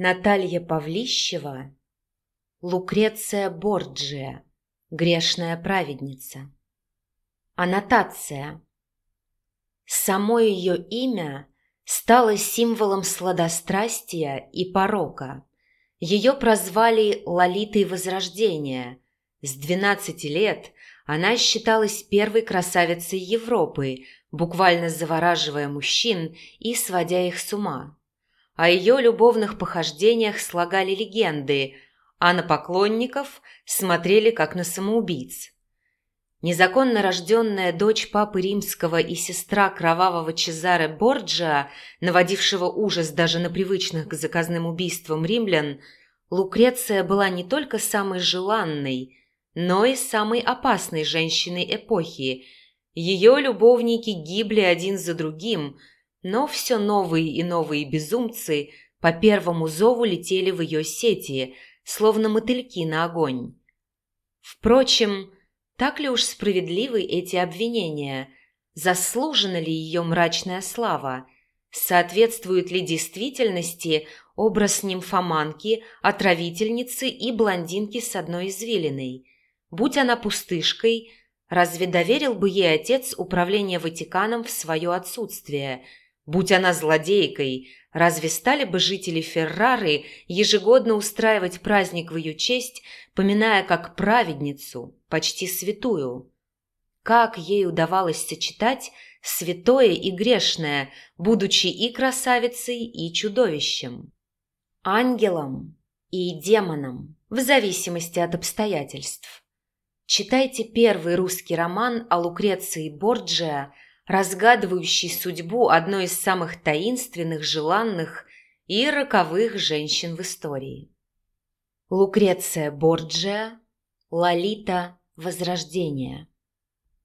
Наталья Павлищева, Лукреция Борджия, грешная праведница. Аннотация. Само ее имя стало символом сладострастия и порока. Ее прозвали Лолитой Возрождения. С 12 лет она считалась первой красавицей Европы, буквально завораживая мужчин и сводя их с ума. О ее любовных похождениях слагали легенды, а на поклонников смотрели как на самоубийц. Незаконно рожденная дочь папы римского и сестра кровавого Чезаре Борджиа, наводившего ужас даже на привычных к заказным убийствам римлян, Лукреция была не только самой желанной, но и самой опасной женщиной эпохи. Ее любовники гибли один за другим – но все новые и новые безумцы по первому зову летели в ее сети, словно мотыльки на огонь. Впрочем, так ли уж справедливы эти обвинения? Заслужена ли ее мрачная слава? Соответствует ли действительности образ нимфоманки, отравительницы и блондинки с одной извилиной? Будь она пустышкой, разве доверил бы ей отец управление Ватиканом в свое отсутствие – Будь она злодейкой, разве стали бы жители Феррары ежегодно устраивать праздник в ее честь, поминая как праведницу, почти святую? Как ей удавалось сочетать святое и грешное, будучи и красавицей, и чудовищем? Ангелом и демоном, в зависимости от обстоятельств. Читайте первый русский роман о Лукреции Борджиа разгадывающий судьбу одной из самых таинственных, желанных и роковых женщин в истории. Лукреция Борджиа, Лолита Возрождение.